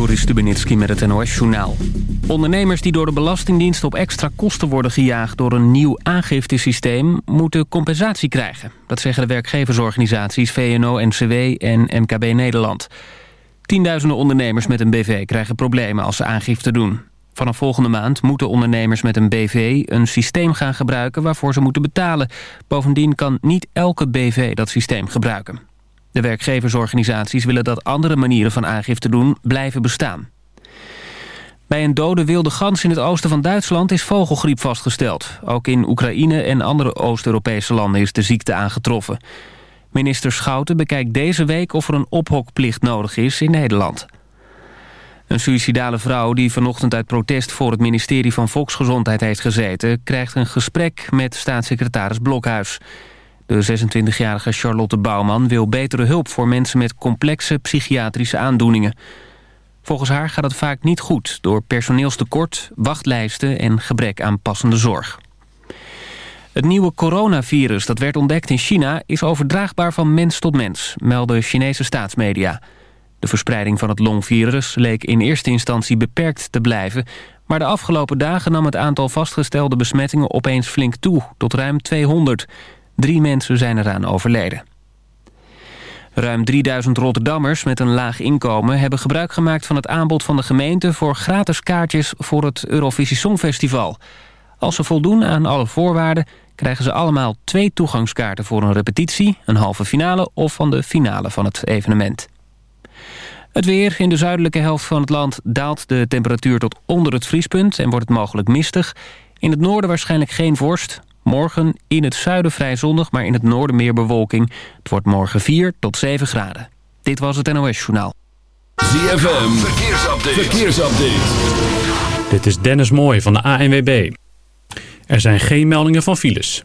Joris Stubenitski met het NOS-journaal. Ondernemers die door de Belastingdienst op extra kosten worden gejaagd... door een nieuw aangiftesysteem, moeten compensatie krijgen. Dat zeggen de werkgeversorganisaties VNO-NCW en MKB Nederland. Tienduizenden ondernemers met een BV krijgen problemen als ze aangifte doen. Vanaf volgende maand moeten ondernemers met een BV een systeem gaan gebruiken... waarvoor ze moeten betalen. Bovendien kan niet elke BV dat systeem gebruiken. De werkgeversorganisaties willen dat andere manieren van aangifte doen blijven bestaan. Bij een dode wilde gans in het oosten van Duitsland is vogelgriep vastgesteld. Ook in Oekraïne en andere Oost-Europese landen is de ziekte aangetroffen. Minister Schouten bekijkt deze week of er een ophokplicht nodig is in Nederland. Een suïcidale vrouw die vanochtend uit protest voor het ministerie van Volksgezondheid heeft gezeten... krijgt een gesprek met staatssecretaris Blokhuis. De 26-jarige Charlotte Bouwman wil betere hulp voor mensen met complexe psychiatrische aandoeningen. Volgens haar gaat het vaak niet goed door personeelstekort, wachtlijsten en gebrek aan passende zorg. Het nieuwe coronavirus dat werd ontdekt in China is overdraagbaar van mens tot mens, melden Chinese staatsmedia. De verspreiding van het longvirus leek in eerste instantie beperkt te blijven... maar de afgelopen dagen nam het aantal vastgestelde besmettingen opeens flink toe, tot ruim 200. Drie mensen zijn eraan overleden. Ruim 3000 Rotterdammers met een laag inkomen... hebben gebruik gemaakt van het aanbod van de gemeente... voor gratis kaartjes voor het Eurovisie Songfestival. Als ze voldoen aan alle voorwaarden... krijgen ze allemaal twee toegangskaarten voor een repetitie... een halve finale of van de finale van het evenement. Het weer. In de zuidelijke helft van het land daalt de temperatuur tot onder het vriespunt... en wordt het mogelijk mistig. In het noorden waarschijnlijk geen vorst. Morgen in het zuiden vrij zonnig, maar in het noorden meer bewolking. Het wordt morgen 4 tot 7 graden. Dit was het NOS Journaal. ZFM, verkeersupdate. verkeersupdate. Dit is Dennis Mooij van de ANWB. Er zijn geen meldingen van files.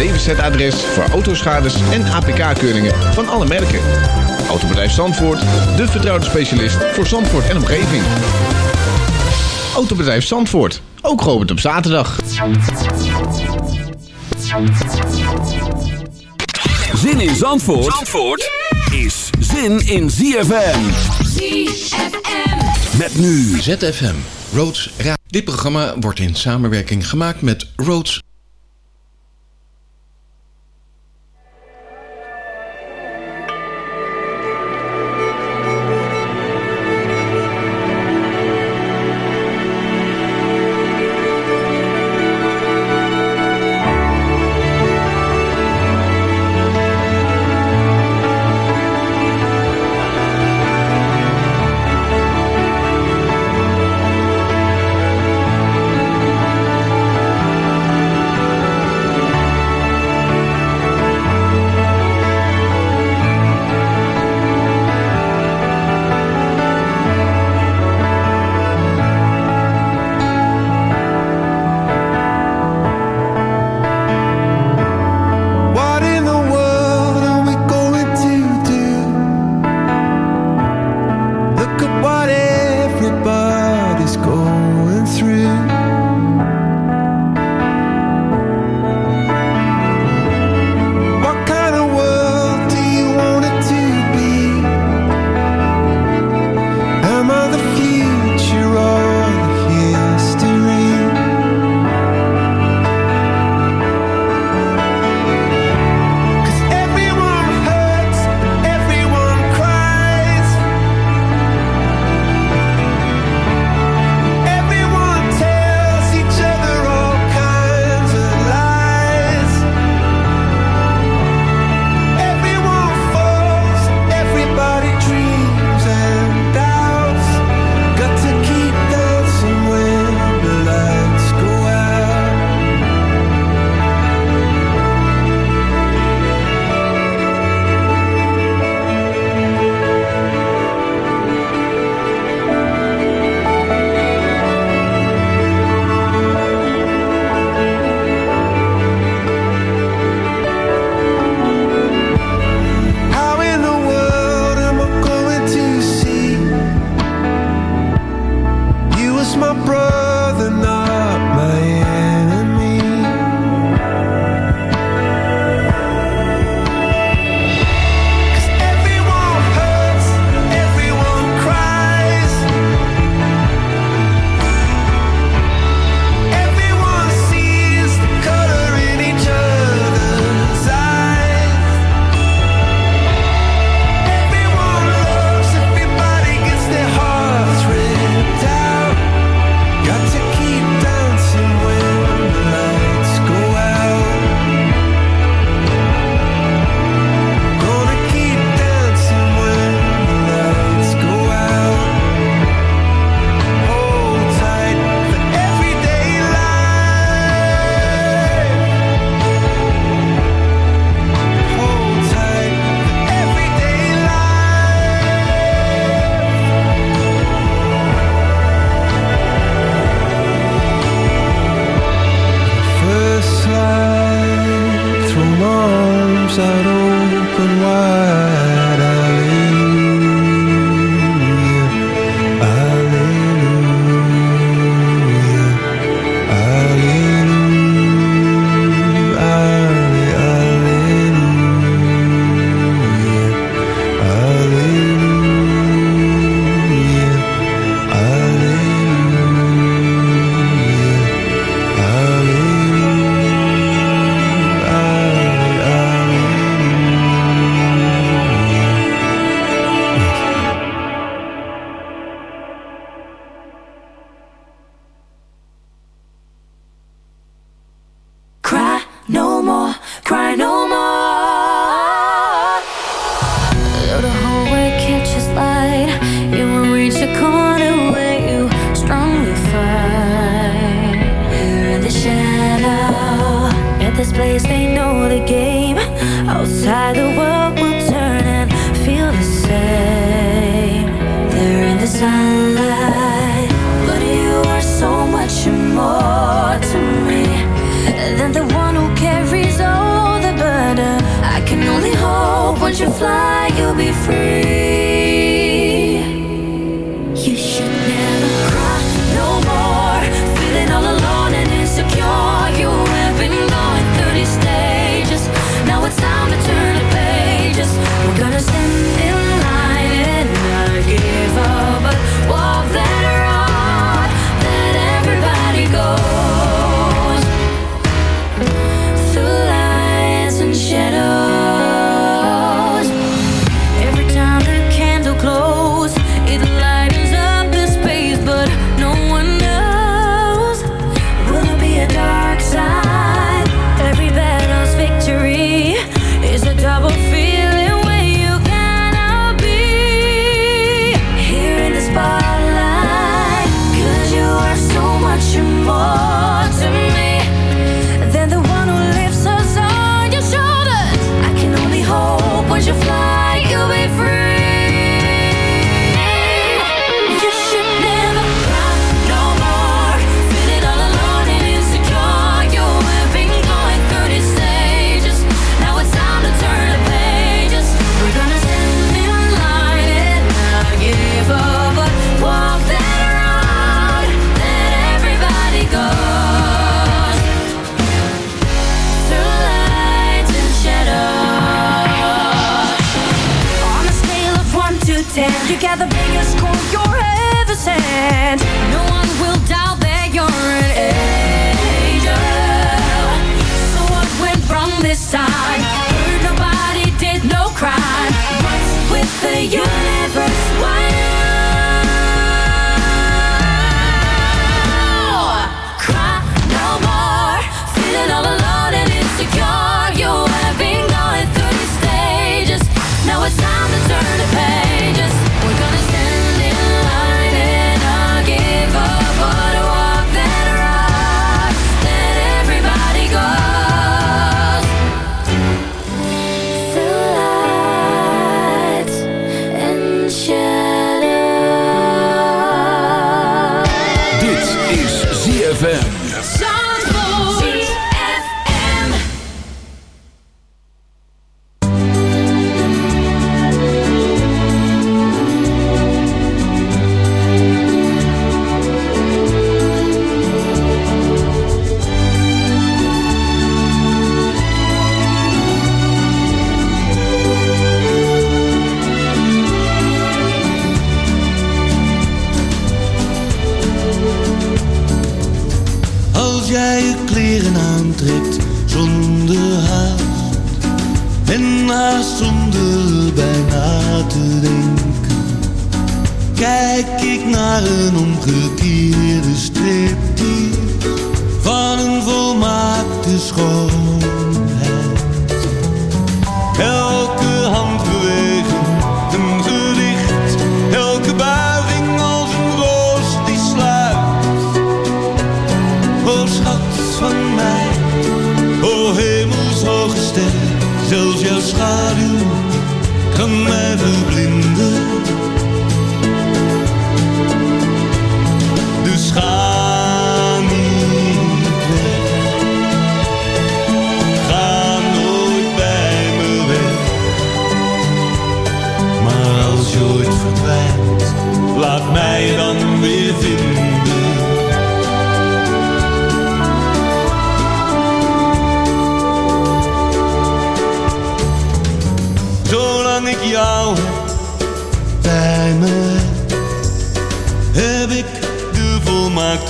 DWZ-adres voor autoschades en APK-keuringen van alle merken. Autobedrijf Zandvoort, de vertrouwde specialist voor Zandvoort en omgeving. Autobedrijf Zandvoort, ook geopend op zaterdag. Zin in Zandvoort, Zandvoort is zin in ZFM. ZFM. Met nu ZFM, Roads Ra Dit programma wordt in samenwerking gemaakt met Roads zonder haast. En haast zonder bijna te denken. Kijk ik naar een omgekeerde strip van een volmaakte school.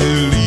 to.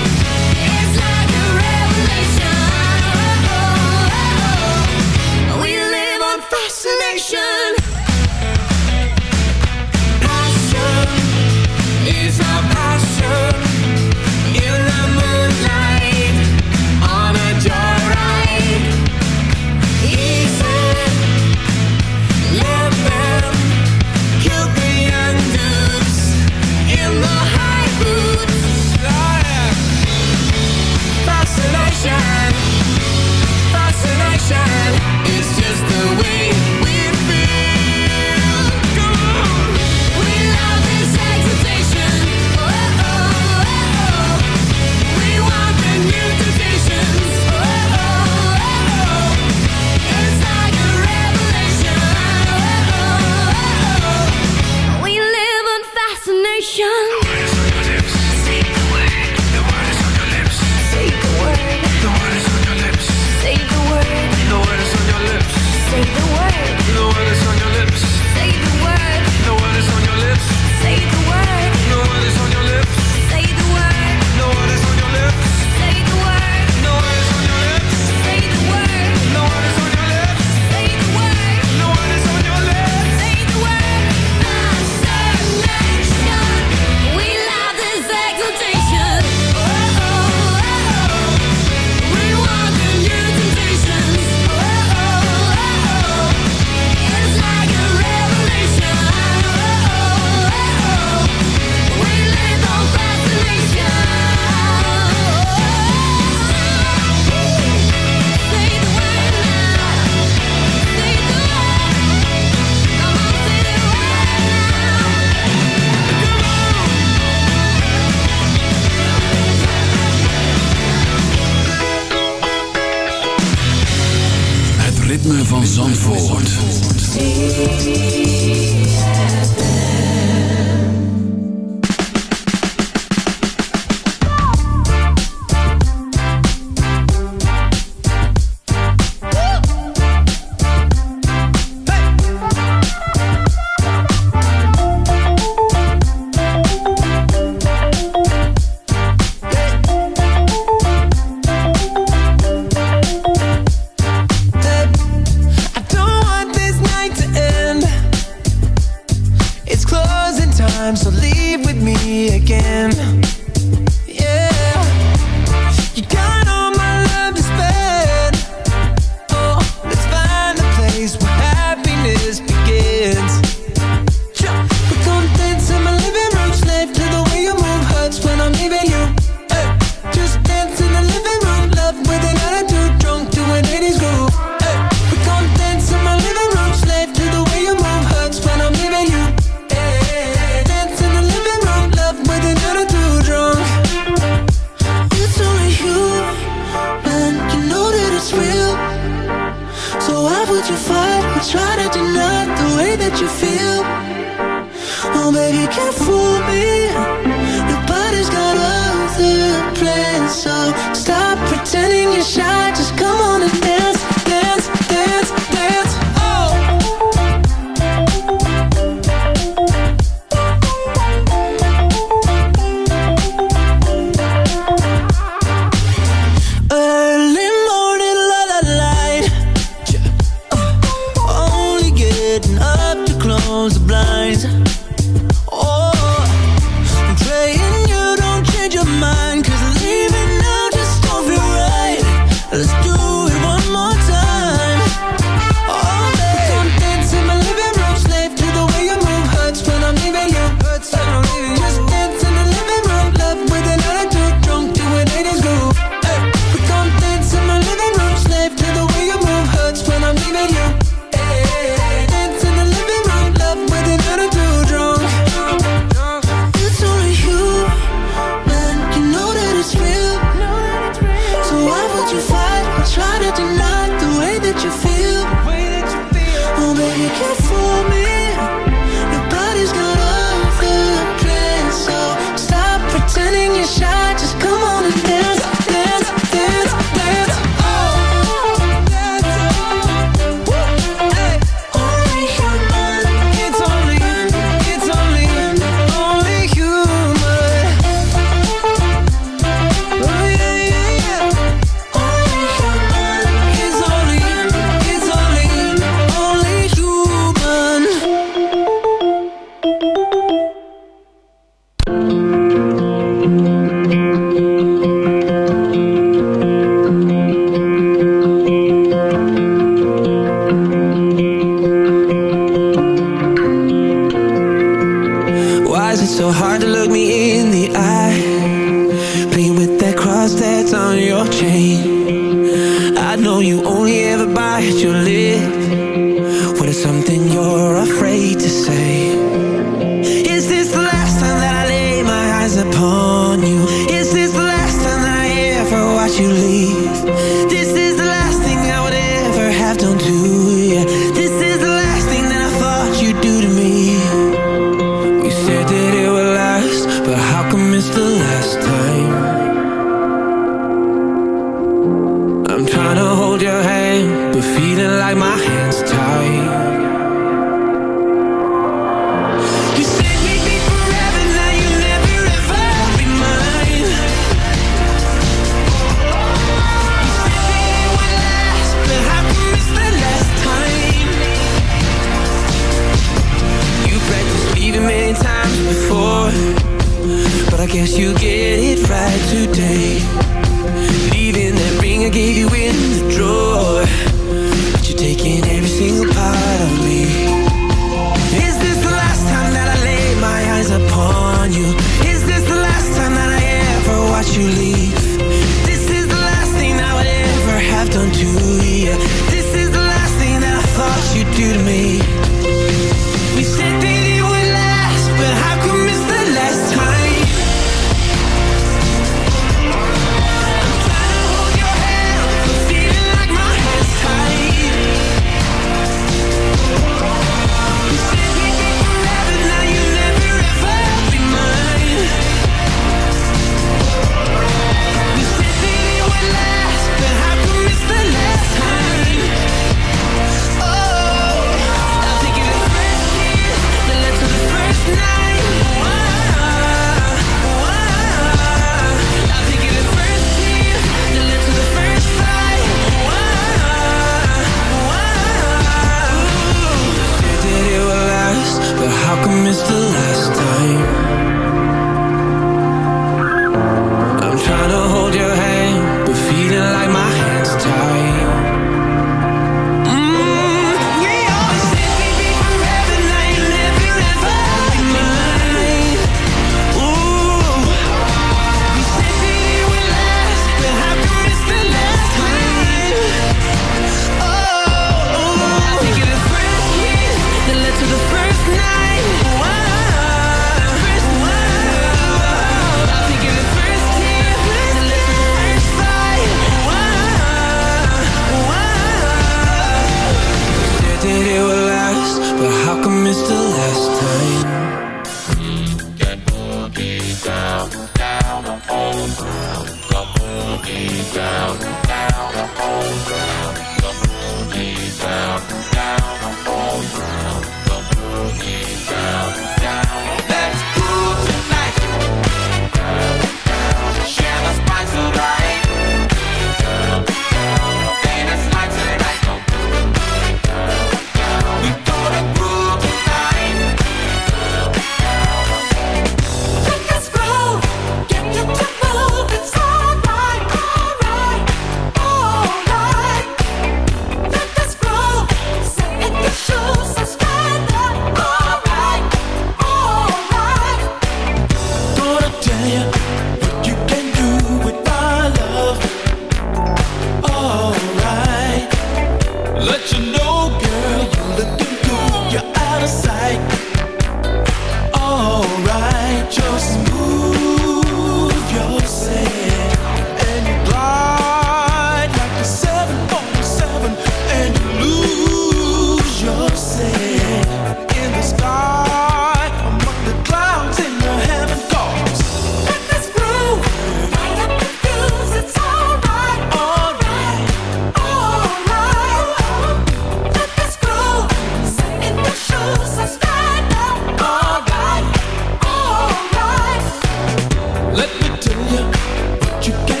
you, but you can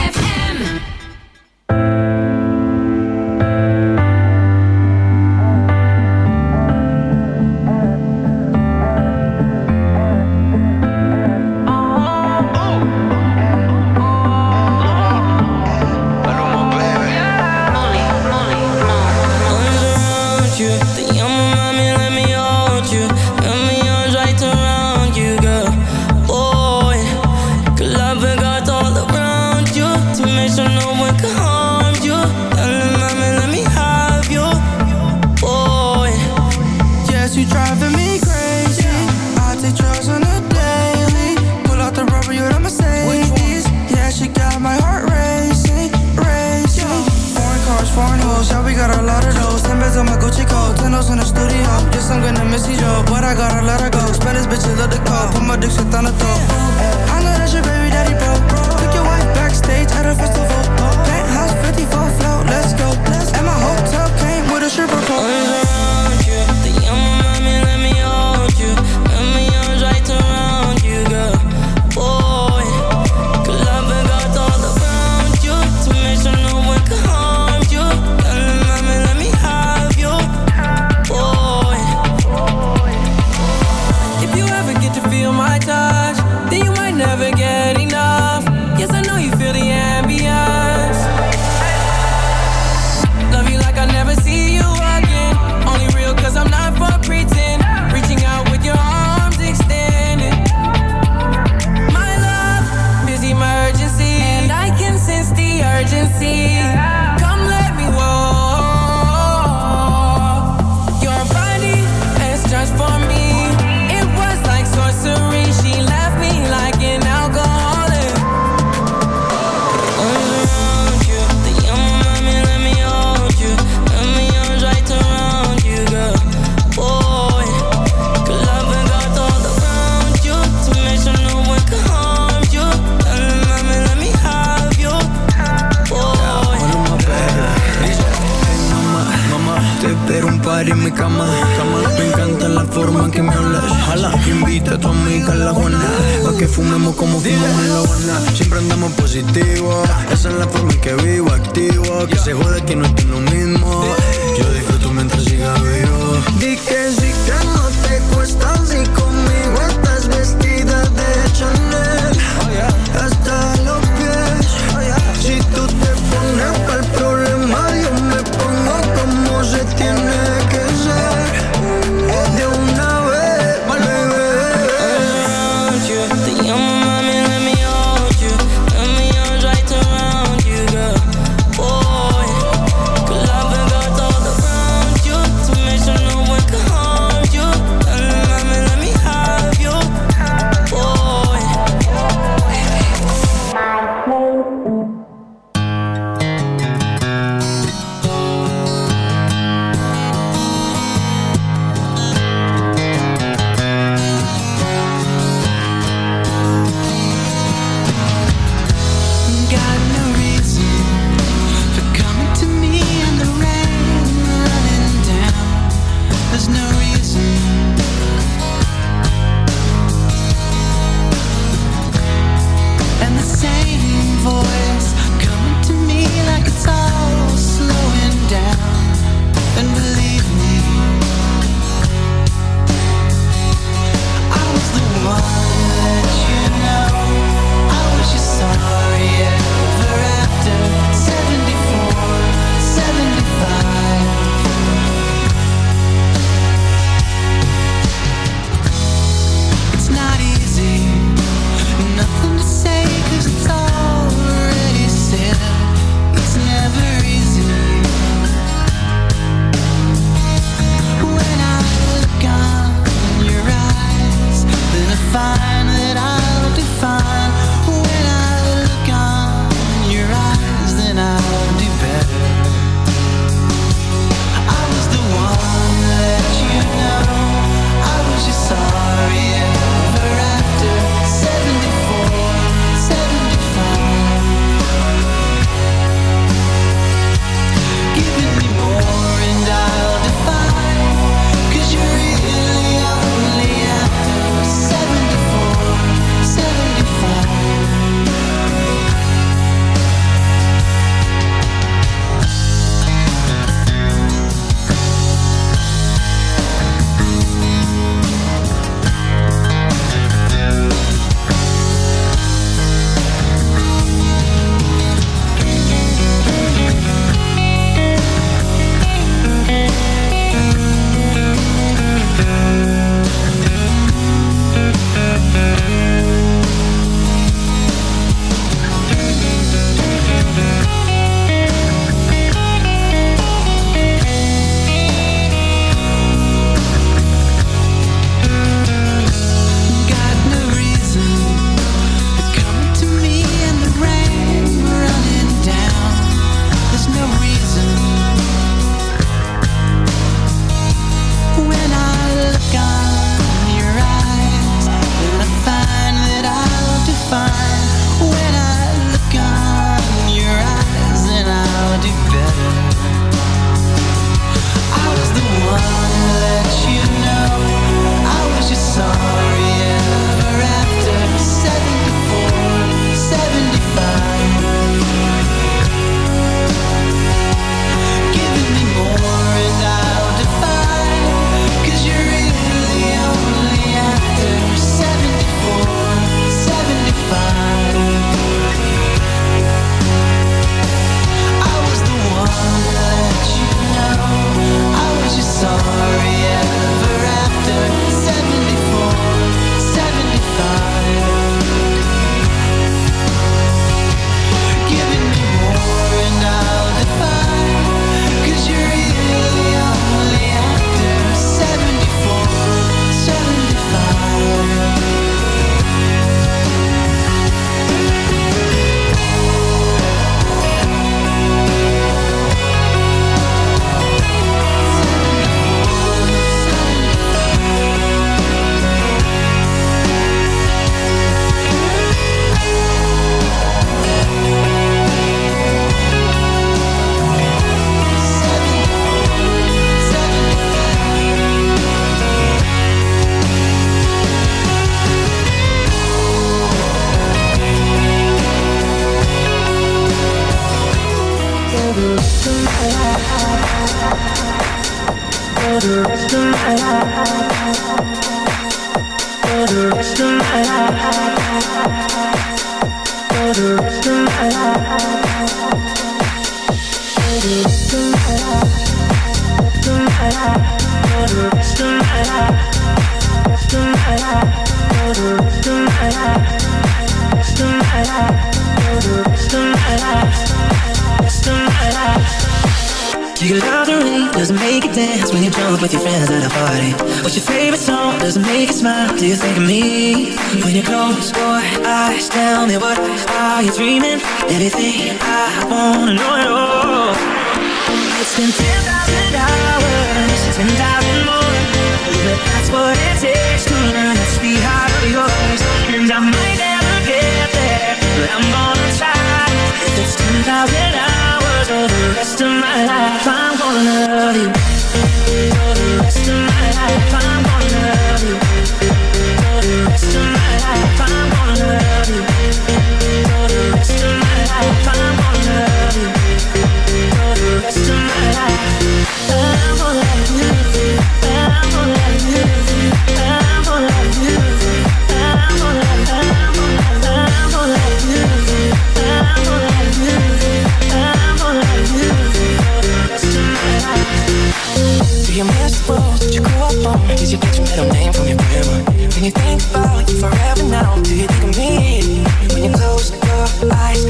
middle name from your grandma. When you think about you forever now, do you think of me? When you close your eyes,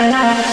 Yeah.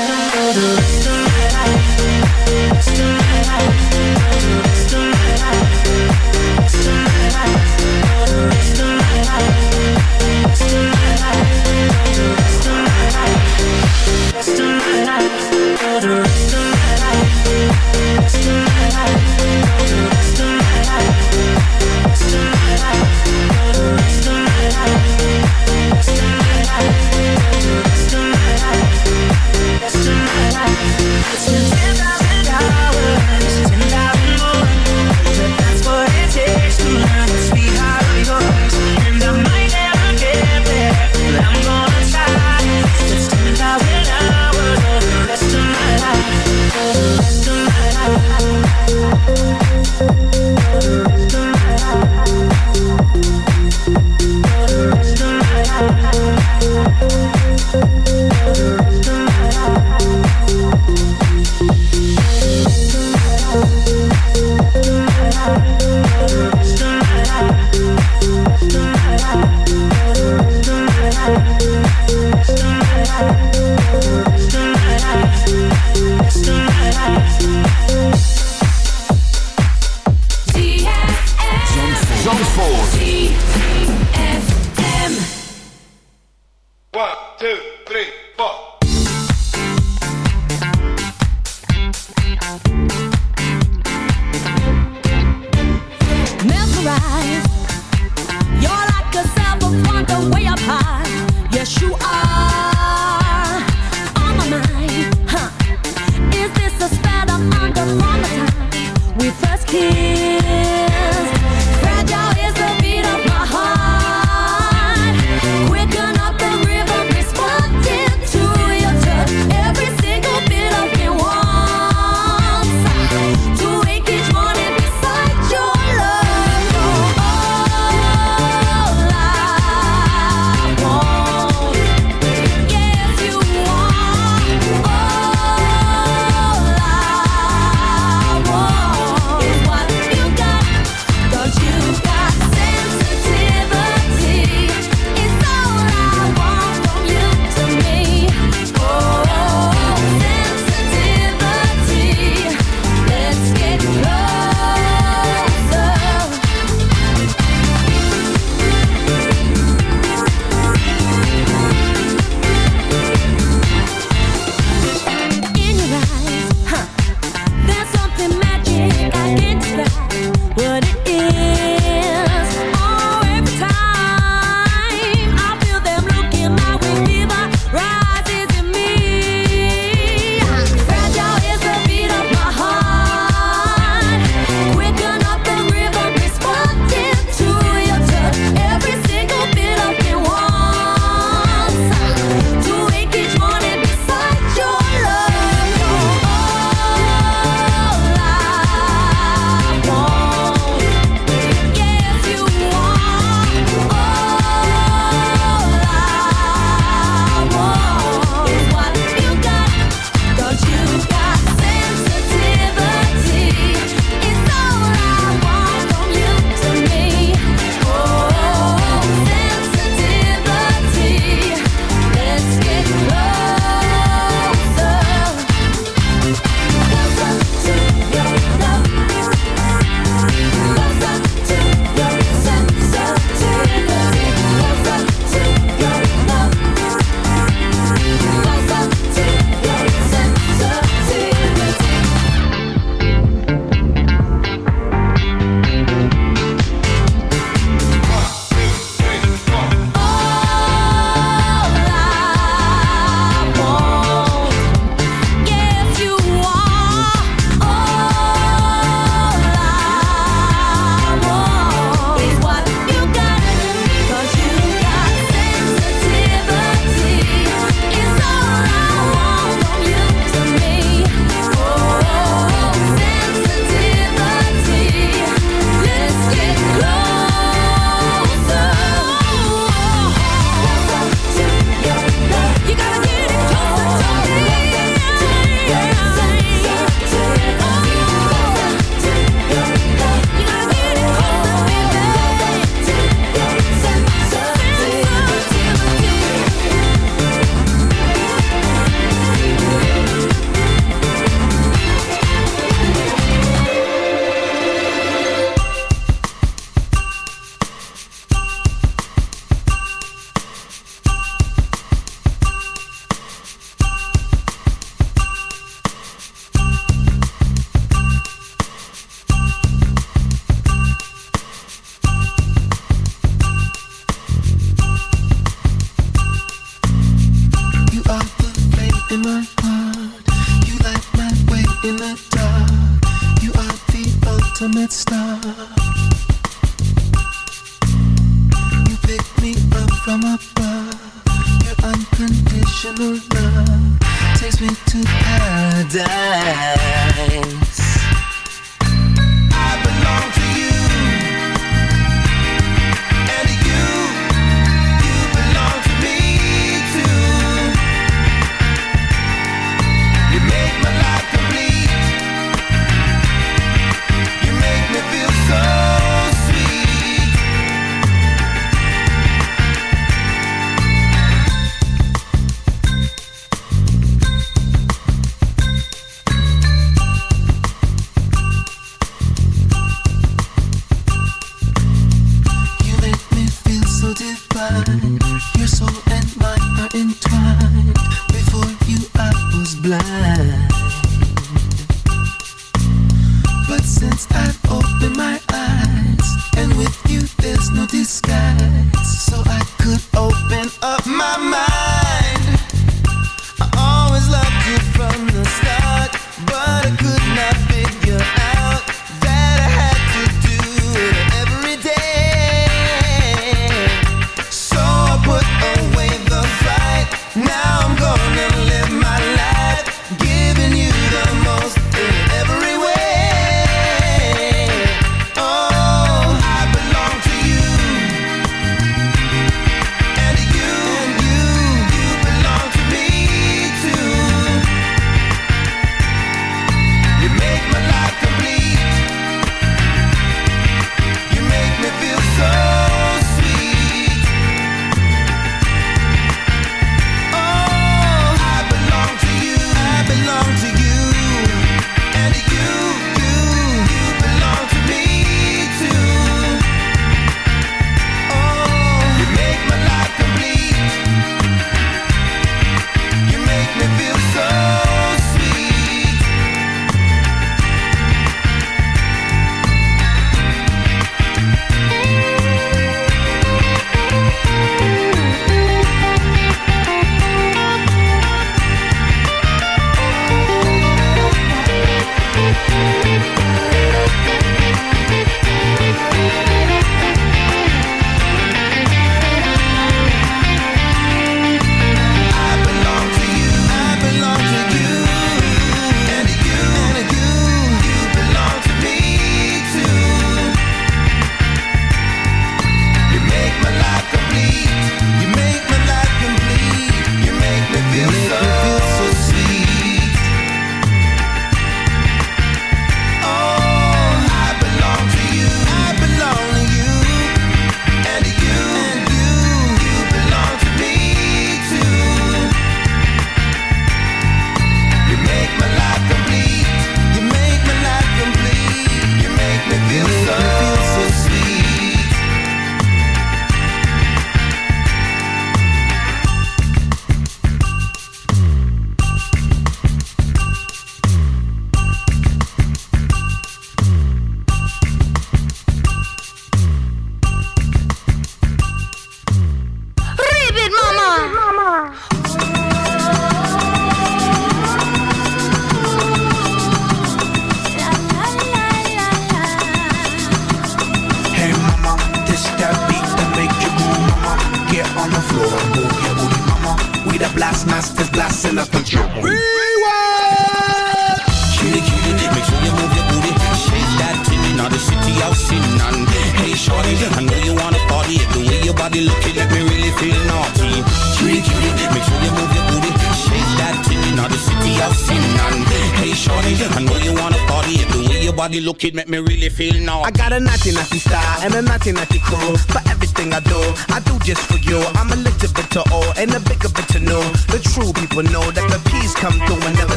kid make me really feel now. I got a natty natty star and a natty natty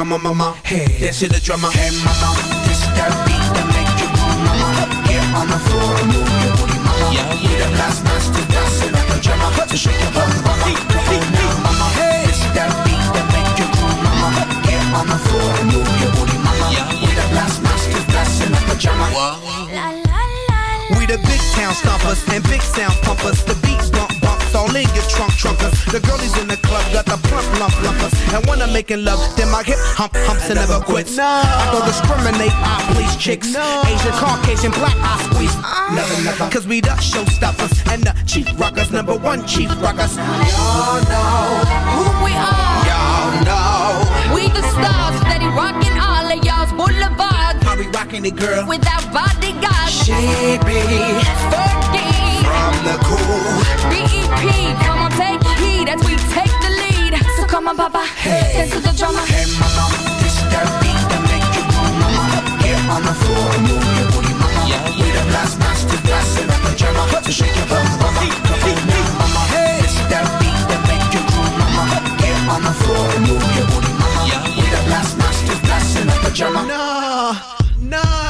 come on mama, hey, dance to the drummer. Hey mama, this that beat that make you move mama. Get on the floor and move your booty mama. Yeah, yeah. We the last ones to dance in our pajama To shake your bum mama, come on now mama. hey. This that beat that make you move mama. Get on the floor and move your booty mama. Yeah, yeah. We the last ones to dance in our pajama wow. La, la, la, la. We the big town stompers and big sound pumpers in your trunk trunkers. The girlies in the club got the plump lump lumpers. And when I'm making love, then my hip hump humps and never quits. I don't discriminate, I please chicks. Asian, Caucasian, black, I squeeze. Ah. Never, never. Cause we the showstoppers and the chief rockers, number one chief rockers. Y'all know who we are. Y'all know We the stars, steady rocking all of y'all's boulevards. how we rocking it, girl. Without bodyguards. She be Fergie. From the cool. BEP, come on, take heed as we take the lead. So come on, Papa, dance to the drama. Hey mama, this that beat that make you move, mama. Get on the floor and move your booty, mama. We the blast master, blasting up the drama. So shake your bum, mama. Come on now, mama. This that beat that make you groove, mama. Get on the floor and move your booty, mama. We the blast master, blasting up the drama. Nah, nah.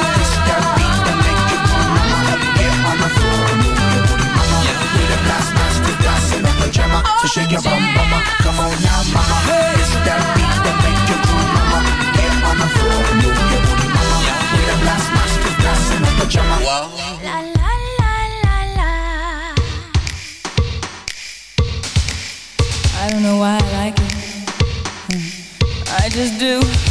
Shake your bum, mama. Come on now, mama. It's that beat that make you groove, mama. Get on the floor and move your booty, mama. We the blast masters, blasting up pajama. La la la la la. I don't know why I like it. Hmm. I just do.